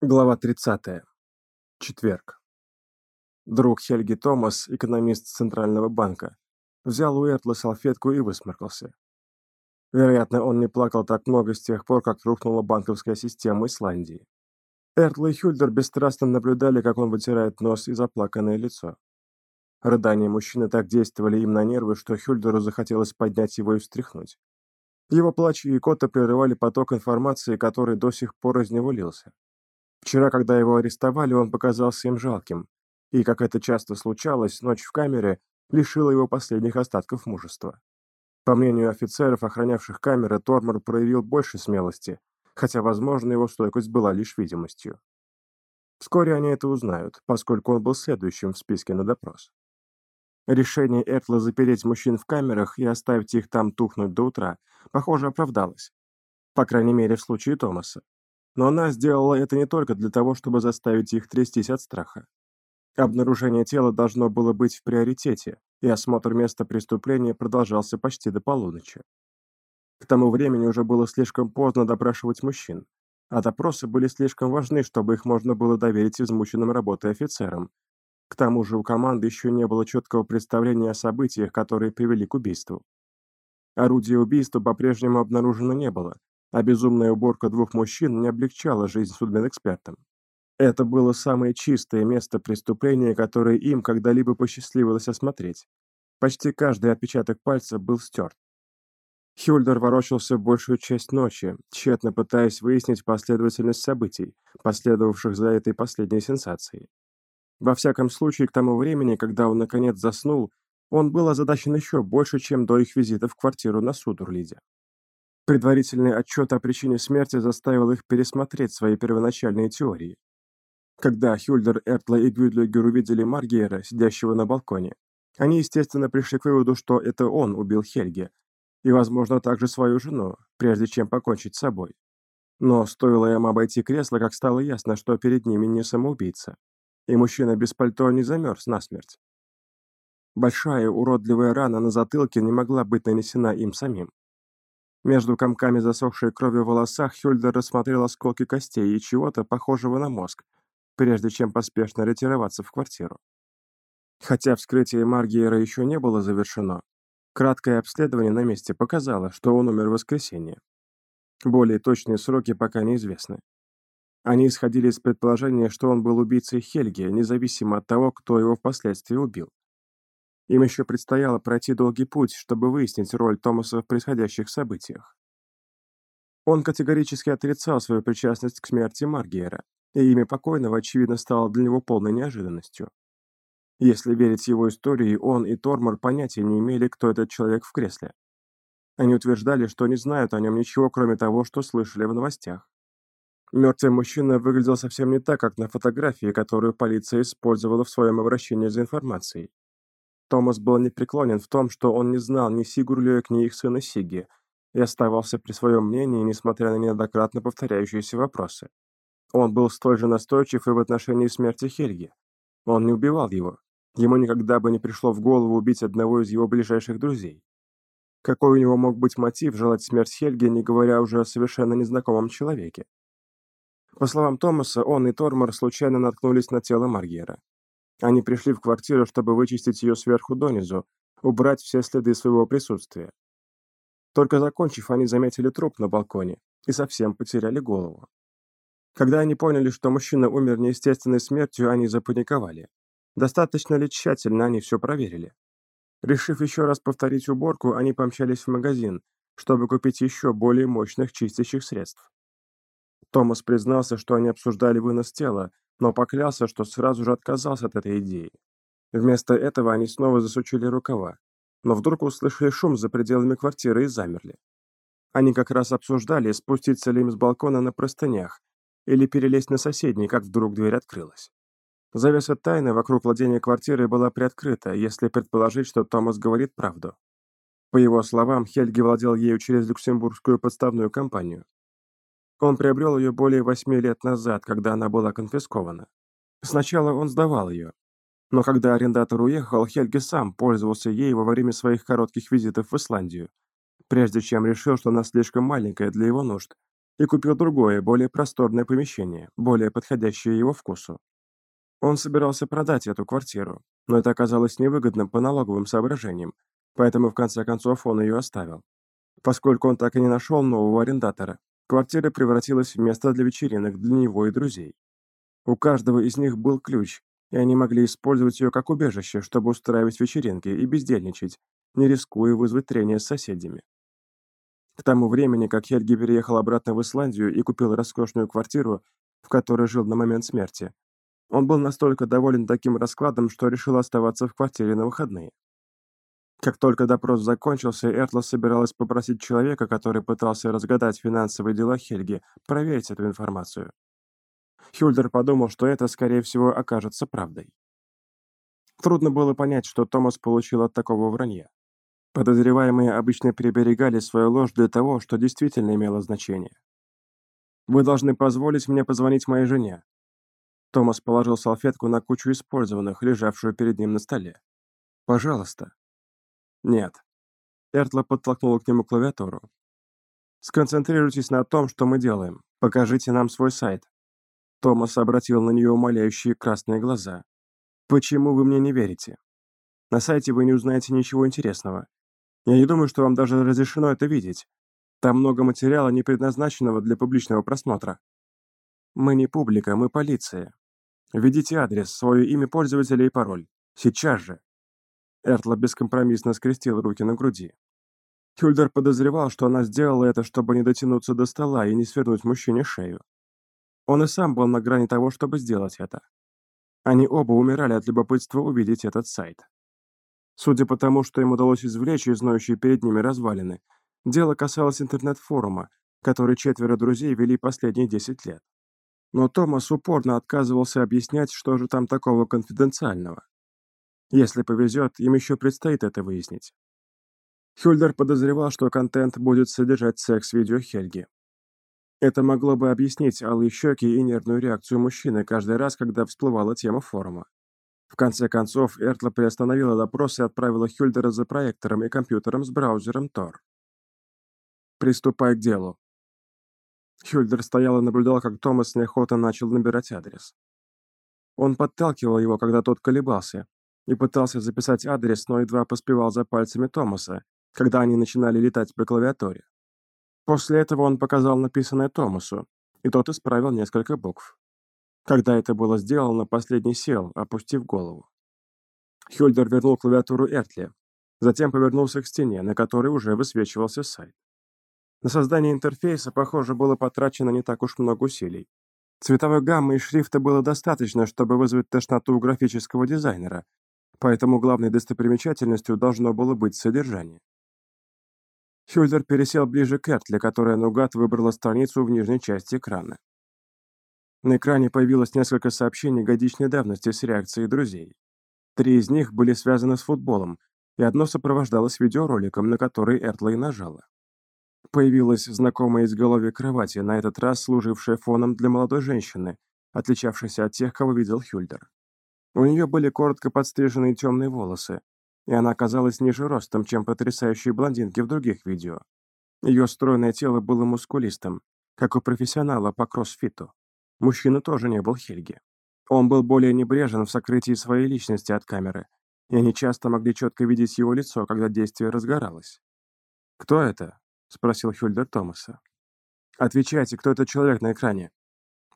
Глава 30. Четверг. Друг Хельги Томас, экономист Центрального банка, взял у Эртла салфетку и высморкался. Вероятно, он не плакал так много с тех пор, как рухнула банковская система Исландии. Эртл и Хюльдер бесстрастно наблюдали, как он вытирает нос и заплаканное лицо. Рыдания мужчины так действовали им на нервы, что Хюльдеру захотелось поднять его и встряхнуть. Его плач и икота прерывали поток информации, который до сих пор из него лился. Вчера, когда его арестовали, он показался им жалким, и, как это часто случалось, ночь в камере лишила его последних остатков мужества. По мнению офицеров, охранявших камеры, Тормор проявил больше смелости, хотя, возможно, его стойкость была лишь видимостью. Вскоре они это узнают, поскольку он был следующим в списке на допрос. Решение Эртла запереть мужчин в камерах и оставить их там тухнуть до утра, похоже, оправдалось. По крайней мере, в случае Томаса. Но она сделала это не только для того, чтобы заставить их трястись от страха. Обнаружение тела должно было быть в приоритете, и осмотр места преступления продолжался почти до полуночи. К тому времени уже было слишком поздно допрашивать мужчин, а допросы были слишком важны, чтобы их можно было доверить измученным работой офицерам. К тому же у команды еще не было четкого представления о событиях, которые привели к убийству. Орудия убийства по-прежнему обнаружено не было, а безумная уборка двух мужчин не облегчала жизнь судмедэкспертам. Это было самое чистое место преступления, которое им когда-либо посчастливилось осмотреть. Почти каждый отпечаток пальца был стерт. Хюльдер ворочался большую часть ночи, тщетно пытаясь выяснить последовательность событий, последовавших за этой последней сенсацией. Во всяком случае, к тому времени, когда он наконец заснул, он был озадачен еще больше, чем до их визита в квартиру на Судурлиде. Предварительный отчет о причине смерти заставил их пересмотреть свои первоначальные теории. Когда Хюльдер, Эртла и Гюдлигер увидели Маргейра, сидящего на балконе, они, естественно, пришли к выводу, что это он убил Хельге, и, возможно, также свою жену, прежде чем покончить с собой. Но стоило им обойти кресло, как стало ясно, что перед ними не самоубийца, и мужчина без пальто не замерз насмерть. Большая уродливая рана на затылке не могла быть нанесена им самим. Между комками засохшей крови в волосах Хюльдер рассмотрел осколки костей и чего-то похожего на мозг, прежде чем поспешно ретироваться в квартиру. Хотя вскрытие Маргиера еще не было завершено, краткое обследование на месте показало, что он умер в воскресенье. Более точные сроки пока неизвестны. Они исходили из предположения, что он был убийцей Хельги, независимо от того, кто его впоследствии убил. Им еще предстояло пройти долгий путь, чтобы выяснить роль Томаса в происходящих событиях. Он категорически отрицал свою причастность к смерти Маргиера, и имя покойного, очевидно, стало для него полной неожиданностью. Если верить его истории, он и Тормор понятия не имели, кто этот человек в кресле. Они утверждали, что не знают о нем ничего, кроме того, что слышали в новостях. Мертвый мужчина выглядел совсем не так, как на фотографии, которую полиция использовала в своем обращении за информацией. Томас был непреклонен в том, что он не знал ни Сигурлёек, ни их сына Сиги, и оставался при своем мнении, несмотря на неоднократно повторяющиеся вопросы. Он был столь же настойчив и в отношении смерти Хельги. Он не убивал его. Ему никогда бы не пришло в голову убить одного из его ближайших друзей. Какой у него мог быть мотив желать смерть Хельги, не говоря уже о совершенно незнакомом человеке? По словам Томаса, он и Тормор случайно наткнулись на тело Маргера. Они пришли в квартиру, чтобы вычистить ее сверху донизу, убрать все следы своего присутствия. Только закончив, они заметили труп на балконе и совсем потеряли голову. Когда они поняли, что мужчина умер неестественной смертью, они запаниковали. Достаточно ли тщательно они все проверили? Решив еще раз повторить уборку, они помчались в магазин, чтобы купить еще более мощных чистящих средств. Томас признался, что они обсуждали вынос тела, но поклялся, что сразу же отказался от этой идеи. Вместо этого они снова засучили рукава, но вдруг услышали шум за пределами квартиры и замерли. Они как раз обсуждали, спуститься ли им с балкона на простынях или перелезть на соседний, как вдруг дверь открылась. Завеса тайны вокруг владения квартиры была приоткрыта, если предположить, что Томас говорит правду. По его словам, Хельги владел ею через люксембургскую подставную компанию. Он приобрел ее более восьми лет назад, когда она была конфискована. Сначала он сдавал ее. Но когда арендатор уехал, Хельги сам пользовался ей во время своих коротких визитов в Исландию, прежде чем решил, что она слишком маленькая для его нужд, и купил другое, более просторное помещение, более подходящее его вкусу. Он собирался продать эту квартиру, но это оказалось невыгодным по налоговым соображениям, поэтому в конце концов он ее оставил. Поскольку он так и не нашел нового арендатора, квартира превратилась в место для вечеринок для него и друзей. У каждого из них был ключ, и они могли использовать ее как убежище, чтобы устраивать вечеринки и бездельничать, не рискуя вызвать трение с соседями. К тому времени, как Хельги переехал обратно в Исландию и купил роскошную квартиру, в которой жил на момент смерти, он был настолько доволен таким раскладом, что решил оставаться в квартире на выходные. Как только допрос закончился, Эртла собиралась попросить человека, который пытался разгадать финансовые дела Хельги, проверить эту информацию. Хюльдер подумал, что это, скорее всего, окажется правдой. Трудно было понять, что Томас получил от такого вранья. Подозреваемые обычно приберегали свою ложь для того, что действительно имело значение. «Вы должны позволить мне позвонить моей жене». Томас положил салфетку на кучу использованных, лежавшую перед ним на столе. «Пожалуйста». «Нет». Эртла подтолкнула к нему клавиатуру. «Сконцентрируйтесь на том, что мы делаем. Покажите нам свой сайт». Томас обратил на нее умоляющие красные глаза. «Почему вы мне не верите? На сайте вы не узнаете ничего интересного. Я не думаю, что вам даже разрешено это видеть. Там много материала, не предназначенного для публичного просмотра. Мы не публика, мы полиция. Введите адрес, свое имя пользователя и пароль. Сейчас же. Эртла бескомпромиссно скрестил руки на груди. Хюльдер подозревал, что она сделала это, чтобы не дотянуться до стола и не свернуть мужчине шею. Он и сам был на грани того, чтобы сделать это. Они оба умирали от любопытства увидеть этот сайт. Судя по тому, что им удалось извлечь из ноющей перед ними развалины, дело касалось интернет-форума, который четверо друзей вели последние 10 лет. Но Томас упорно отказывался объяснять, что же там такого конфиденциального. Если повезет, им еще предстоит это выяснить. Хюльдер подозревал, что контент будет содержать секс-видео Хельги. Это могло бы объяснить алые щеки и нервную реакцию мужчины каждый раз, когда всплывала тема форума. В конце концов, Эртла приостановила допрос и отправила Хюльдера за проектором и компьютером с браузером Tor. «Приступай к делу». Хюльдер стоял и наблюдал, как Томас неохотно начал набирать адрес. Он подталкивал его, когда тот колебался, и пытался записать адрес, но едва поспевал за пальцами Томаса, когда они начинали летать по клавиатуре. После этого он показал написанное Томасу, и тот исправил несколько букв. Когда это было сделано, последний сел, опустив голову. Хюльдер вернул клавиатуру Эртли, затем повернулся к стене, на которой уже высвечивался сайт. На создание интерфейса, похоже, было потрачено не так уж много усилий. Цветовой гаммы и шрифта было достаточно, чтобы вызвать тошноту у графического дизайнера, поэтому главной достопримечательностью должно было быть содержание. Хюльдер пересел ближе к Эртли, которая наугад выбрала страницу в нижней части экрана. На экране появилось несколько сообщений годичной давности с реакцией друзей. Три из них были связаны с футболом, и одно сопровождалось видеороликом, на который Эртла и нажала. Появилась знакомая изголовье кровати, на этот раз служившая фоном для молодой женщины, отличавшейся от тех, кого видел Хюльдер. У нее были коротко подстриженные темные волосы, и она оказалась ниже ростом, чем потрясающие блондинки в других видео. Ее стройное тело было мускулистым, как у профессионала по кроссфиту. Мужчина тоже не был Хельги. Он был более небрежен в сокрытии своей личности от камеры, и они часто могли четко видеть его лицо, когда действие разгоралось. «Кто это?» — спросил Хюльдер Томаса. «Отвечайте, кто этот человек на экране?»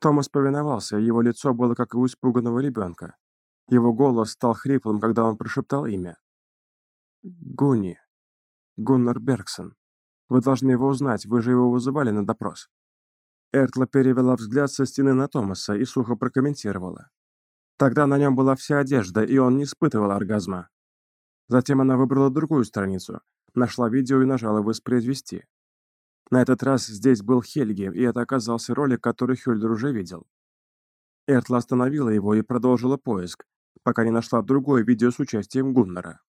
Томас повиновался, его лицо было как у испуганного ребенка. Его голос стал хриплым, когда он прошептал имя. «Гуни. Гуннар Бергсон. Вы должны его узнать, вы же его вызывали на допрос». Эртла перевела взгляд со стены на Томаса и сухо прокомментировала. Тогда на нем была вся одежда, и он не испытывал оргазма. Затем она выбрала другую страницу, нашла видео и нажала «Воспроизвести». На этот раз здесь был Хельги, и это оказался ролик, который Хюльдер уже видел. Эртла остановила его и продолжила поиск, пока не нашла другое видео с участием Гуннера.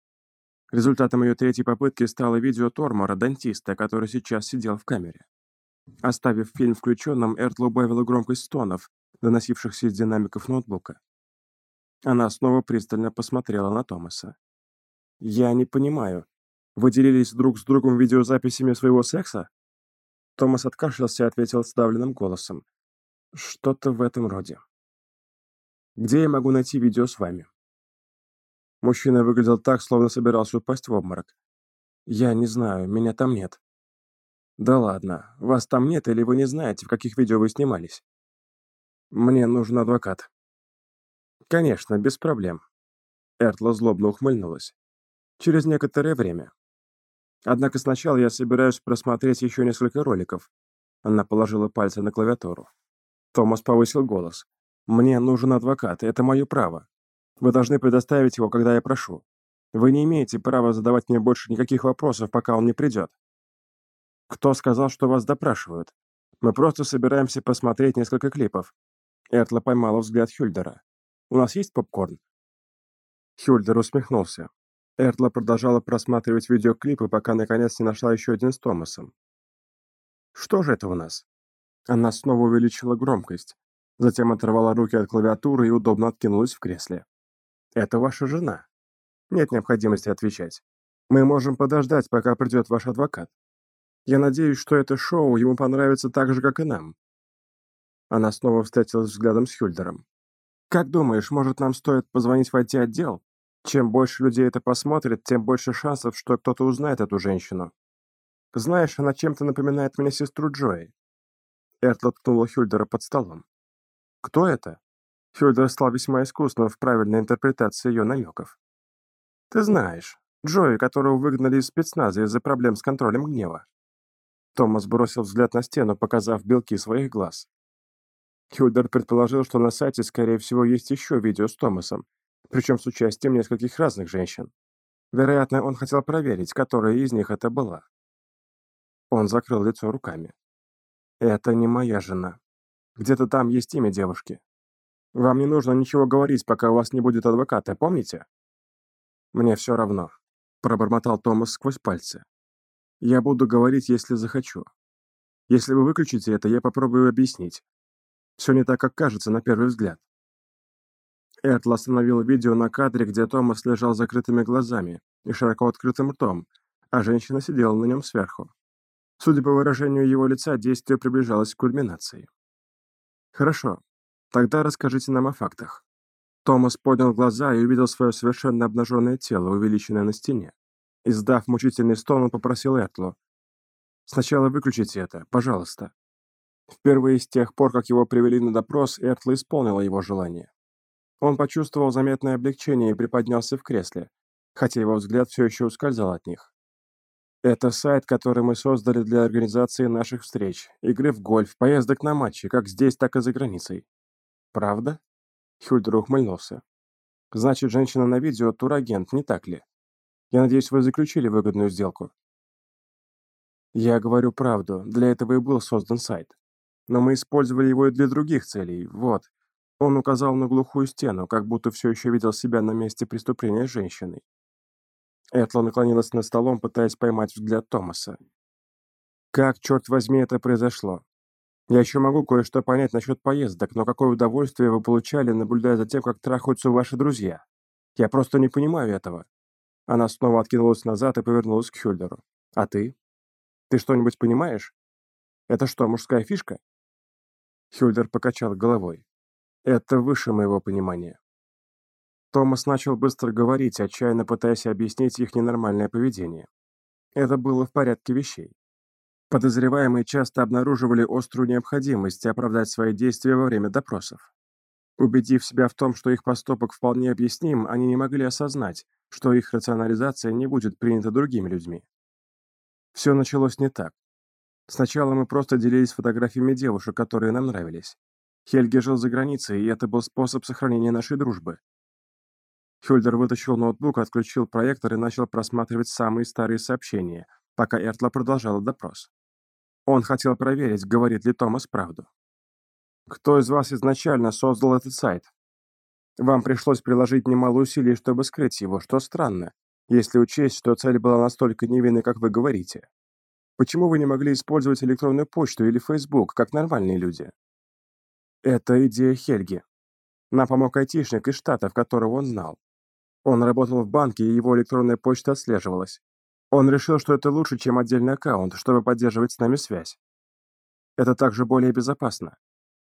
Результатом ее третьей попытки стало видео Тормора, дантиста, который сейчас сидел в камере. Оставив фильм включенным, Эртла убавила громкость стонов, доносившихся из динамиков ноутбука. Она снова пристально посмотрела на Томаса. «Я не понимаю. Вы делились друг с другом видеозаписями своего секса?» Томас откашлялся и ответил сдавленным голосом. «Что-то в этом роде». «Где я могу найти видео с вами?» Мужчина выглядел так, словно собирался упасть в обморок. «Я не знаю, меня там нет». «Да ладно, вас там нет или вы не знаете, в каких видео вы снимались?» «Мне нужен адвокат». «Конечно, без проблем». Эртла злобно ухмыльнулась. «Через некоторое время. Однако сначала я собираюсь просмотреть еще несколько роликов». Она положила пальцы на клавиатуру. Томас повысил голос. «Мне нужен адвокат, это мое право. Вы должны предоставить его, когда я прошу. Вы не имеете права задавать мне больше никаких вопросов, пока он не придет. Кто сказал, что вас допрашивают? Мы просто собираемся посмотреть несколько клипов. Эртла поймала взгляд Хюльдера. У нас есть попкорн? Хюльдер усмехнулся. Эртла продолжала просматривать видеоклипы, пока наконец не нашла еще один с Томасом. «Что же это у нас?» Она снова увеличила громкость, затем оторвала руки от клавиатуры и удобно откинулась в кресле. Это ваша жена. Нет необходимости отвечать. Мы можем подождать, пока придет ваш адвокат. Я надеюсь, что это шоу ему понравится так же, как и нам». Она снова встретилась взглядом с Хюльдером. «Как думаешь, может, нам стоит позвонить в IT-отдел? Чем больше людей это посмотрит, тем больше шансов, что кто-то узнает эту женщину. Знаешь, она чем-то напоминает мне сестру Джои». Эртла ткнула Хюльдера под столом. «Кто это?» Федор стал весьма искусным в правильной интерпретации ее намеков. «Ты знаешь, Джои, которого выгнали из спецназа из-за проблем с контролем гнева». Томас бросил взгляд на стену, показав белки своих глаз. Хюльдер предположил, что на сайте, скорее всего, есть еще видео с Томасом, причем с участием нескольких разных женщин. Вероятно, он хотел проверить, которая из них это была. Он закрыл лицо руками. «Это не моя жена. Где-то там есть имя девушки. Вам не нужно ничего говорить, пока у вас не будет адвоката, помните? Мне все равно, пробормотал Томас сквозь пальцы. Я буду говорить, если захочу. Если вы выключите это, я попробую объяснить. Все не так, как кажется на первый взгляд. Эртл остановил видео на кадре, где Томас лежал закрытыми глазами и широко открытым ртом, а женщина сидела на нем сверху. Судя по выражению его лица, действие приближалось к кульминации. «Хорошо, Тогда расскажите нам о фактах. Томас поднял глаза и увидел свое совершенно обнаженное тело, увеличенное на стене. Издав мучительный стон, он попросил Эртлу. «Сначала выключите это, пожалуйста». Впервые с тех пор, как его привели на допрос, Эртла исполнила его желание. Он почувствовал заметное облегчение и приподнялся в кресле, хотя его взгляд все еще ускользал от них. Это сайт, который мы создали для организации наших встреч, игры в гольф, поездок на матчи, как здесь, так и за границей. «Правда?» Хюльдер ухмыльнулся. «Значит, женщина на видео – турагент, не так ли? Я надеюсь, вы заключили выгодную сделку?» «Я говорю правду, для этого и был создан сайт. Но мы использовали его и для других целей, вот». Он указал на глухую стену, как будто все еще видел себя на месте преступления с женщиной. Этла наклонилась над столом, пытаясь поймать взгляд Томаса. «Как, черт возьми, это произошло? Я еще могу кое-что понять насчет поездок, но какое удовольствие вы получали, наблюдая за тем, как трахаются ваши друзья? Я просто не понимаю этого». Она снова откинулась назад и повернулась к Хюльдеру. «А ты? Ты что-нибудь понимаешь? Это что, мужская фишка?» Хюльдер покачал головой. «Это выше моего понимания». Томас начал быстро говорить, отчаянно пытаясь объяснить их ненормальное поведение. Это было в порядке вещей. Подозреваемые часто обнаруживали острую необходимость оправдать свои действия во время допросов. Убедив себя в том, что их поступок вполне объясним, они не могли осознать, что их рационализация не будет принята другими людьми. Все началось не так. Сначала мы просто делились фотографиями девушек, которые нам нравились. Хельги жил за границей, и это был способ сохранения нашей дружбы. Хюльдер вытащил ноутбук, отключил проектор и начал просматривать самые старые сообщения, пока Эртла продолжала допрос. Он хотел проверить, говорит ли Томас правду. Кто из вас изначально создал этот сайт? Вам пришлось приложить немало усилий, чтобы скрыть его, что странно, если учесть, что цель была настолько невинной, как вы говорите. Почему вы не могли использовать электронную почту или Facebook, как нормальные люди? Это идея Хельги. Нам помог айтишник из Штатов, которого он знал. Он работал в банке, и его электронная почта отслеживалась. Он решил, что это лучше, чем отдельный аккаунт, чтобы поддерживать с нами связь. Это также более безопасно.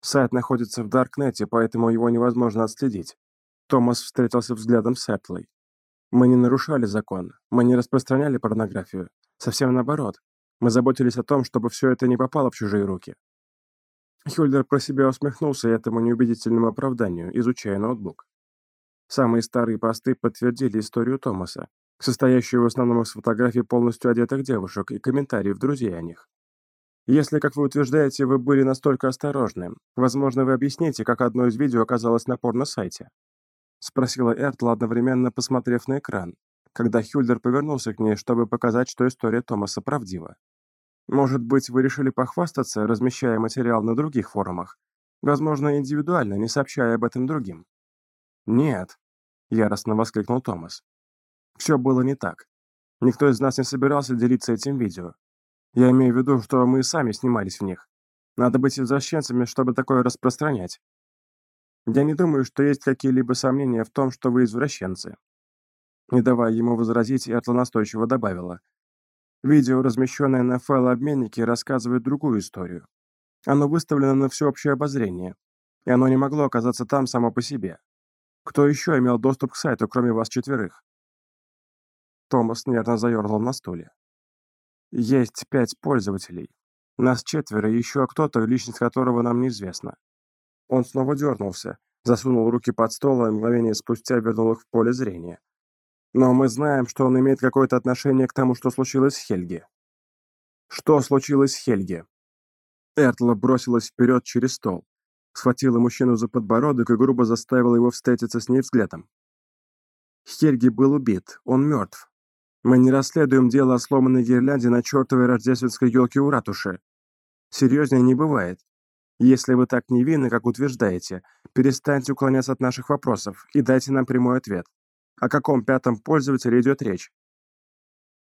Сайт находится в Даркнете, поэтому его невозможно отследить. Томас встретился взглядом с Этлой. Мы не нарушали закон, мы не распространяли порнографию. Совсем наоборот. Мы заботились о том, чтобы все это не попало в чужие руки. Хюльдер про себя усмехнулся этому неубедительному оправданию, изучая ноутбук. Самые старые посты подтвердили историю Томаса, состоящую в основном из фотографий полностью одетых девушек и комментариев друзей о них. Если, как вы утверждаете, вы были настолько осторожны, возможно, вы объясните, как одно из видео оказалось на порно-сайте?» Спросила Эртла, одновременно посмотрев на экран, когда Хюльдер повернулся к ней, чтобы показать, что история Томаса правдива. «Может быть, вы решили похвастаться, размещая материал на других форумах? Возможно, индивидуально, не сообщая об этом другим?» «Нет», — яростно воскликнул Томас. «Все было не так. Никто из нас не собирался делиться этим видео. Я имею в виду, что мы сами снимались в них. Надо быть извращенцами, чтобы такое распространять. Я не думаю, что есть какие-либо сомнения в том, что вы извращенцы. Не давая ему возразить, Эртла настойчиво добавила. Видео, размещенное на файлообменнике, рассказывает другую историю. Оно выставлено на всеобщее обозрение, и оно не могло оказаться там само по себе. Кто еще имел доступ к сайту, кроме вас четверых? Томас нервно заерзал на стуле. Есть пять пользователей. Нас четверо, еще кто-то, личность которого нам неизвестна. Он снова дернулся, засунул руки под стол, и мгновение спустя вернул их в поле зрения. Но мы знаем, что он имеет какое-то отношение к тому, что случилось с Хельги. Что случилось с Хельги? Эртла бросилась вперед через стол, схватила мужчину за подбородок и грубо заставила его встретиться с ней взглядом. Хельги был убит, он мертв. Мы не расследуем дело о сломанной гирлянде на чертовой рождественской елке у ратуши. Серьезнее не бывает. Если вы так невинны, как утверждаете, перестаньте уклоняться от наших вопросов и дайте нам прямой ответ. О каком пятом пользователе идет речь?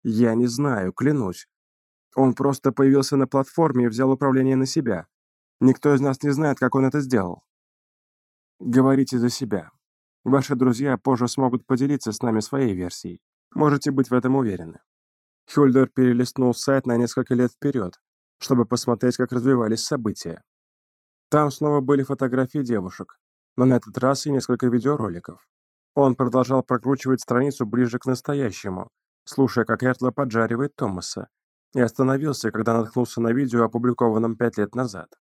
Я не знаю, клянусь. Он просто появился на платформе и взял управление на себя. Никто из нас не знает, как он это сделал. Говорите за себя. Ваши друзья позже смогут поделиться с нами своей версией. Можете быть в этом уверены. Хюльдер перелистнул сайт на несколько лет вперед, чтобы посмотреть, как развивались события. Там снова были фотографии девушек, но на этот раз и несколько видеороликов. Он продолжал прокручивать страницу ближе к настоящему, слушая, как Эртла поджаривает Томаса, и остановился, когда наткнулся на видео, опубликованном пять лет назад.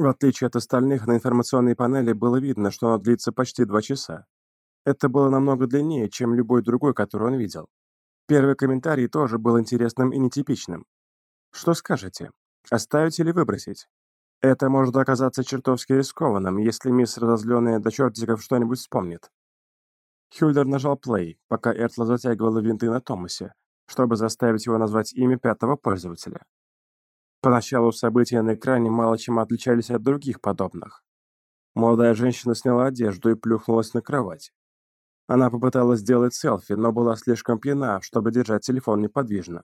В отличие от остальных, на информационной панели было видно, что оно длится почти два часа. Это было намного длиннее, чем любой другой, который он видел. Первый комментарий тоже был интересным и нетипичным. Что скажете? Оставить или выбросить? Это может оказаться чертовски рискованным, если мисс разозленная до чертиков что-нибудь вспомнит. Хюльдер нажал плей, пока Эртла затягивала винты на Томасе, чтобы заставить его назвать имя пятого пользователя. Поначалу события на экране мало чем отличались от других подобных. Молодая женщина сняла одежду и плюхнулась на кровать. Она попыталась сделать селфи, но была слишком пьяна, чтобы держать телефон неподвижно.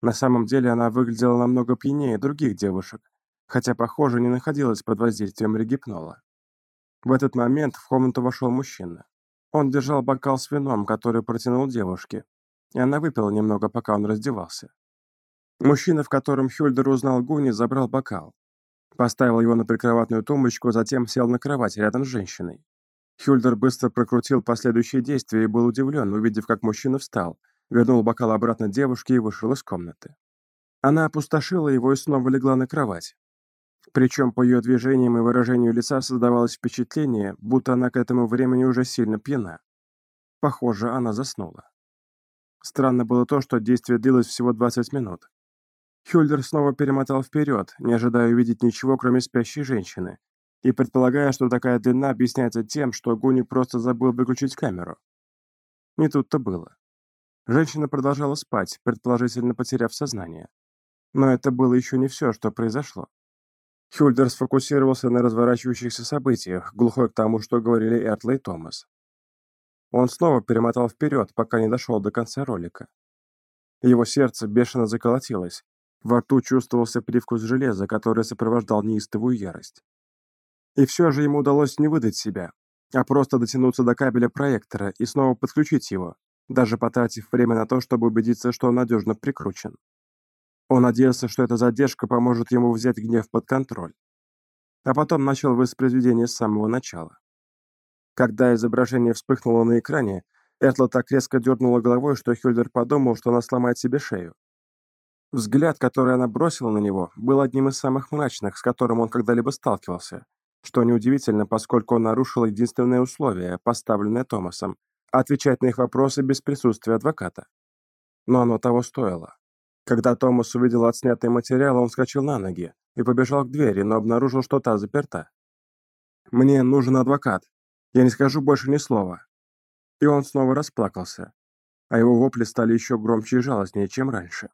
На самом деле она выглядела намного пьянее других девушек, хотя, похоже, не находилась под воздействием регипнола. В этот момент в комнату вошел мужчина. Он держал бокал с вином, который протянул девушке, и она выпила немного, пока он раздевался. Мужчина, в котором Хюльдер узнал Гуни, забрал бокал. Поставил его на прикроватную тумбочку, затем сел на кровать рядом с женщиной. Хюльдер быстро прокрутил последующие действия и был удивлен, увидев, как мужчина встал, вернул бокал обратно девушке и вышел из комнаты. Она опустошила его и снова легла на кровать. Причем по ее движениям и выражению лица создавалось впечатление, будто она к этому времени уже сильно пьяна. Похоже, она заснула. Странно было то, что действие длилось всего 20 минут. Хюльдер снова перемотал вперед, не ожидая увидеть ничего, кроме спящей женщины, и предполагая, что такая длина объясняется тем, что Гуни просто забыл выключить камеру. Не тут-то было. Женщина продолжала спать, предположительно потеряв сознание. Но это было еще не все, что произошло. Хюльдер сфокусировался на разворачивающихся событиях, глухой к тому, что говорили Эртла и Томас. Он снова перемотал вперед, пока не дошел до конца ролика. Его сердце бешено заколотилось. Во рту чувствовался привкус железа, который сопровождал неистовую ярость. И все же ему удалось не выдать себя, а просто дотянуться до кабеля проектора и снова подключить его, даже потратив время на то, чтобы убедиться, что он надежно прикручен. Он надеялся, что эта задержка поможет ему взять гнев под контроль. А потом начал воспроизведение с самого начала. Когда изображение вспыхнуло на экране, Этла так резко дернула головой, что Хюльдер подумал, что она сломает себе шею. Взгляд, который она бросила на него, был одним из самых мрачных, с которым он когда-либо сталкивался, что неудивительно, поскольку он нарушил единственное условие, поставленное Томасом – отвечать на их вопросы без присутствия адвоката. Но оно того стоило. Когда Томас увидел отснятый материал, он вскочил на ноги и побежал к двери, но обнаружил, что та заперта. «Мне нужен адвокат. Я не скажу больше ни слова». И он снова расплакался, а его вопли стали еще громче и жалостнее, чем раньше.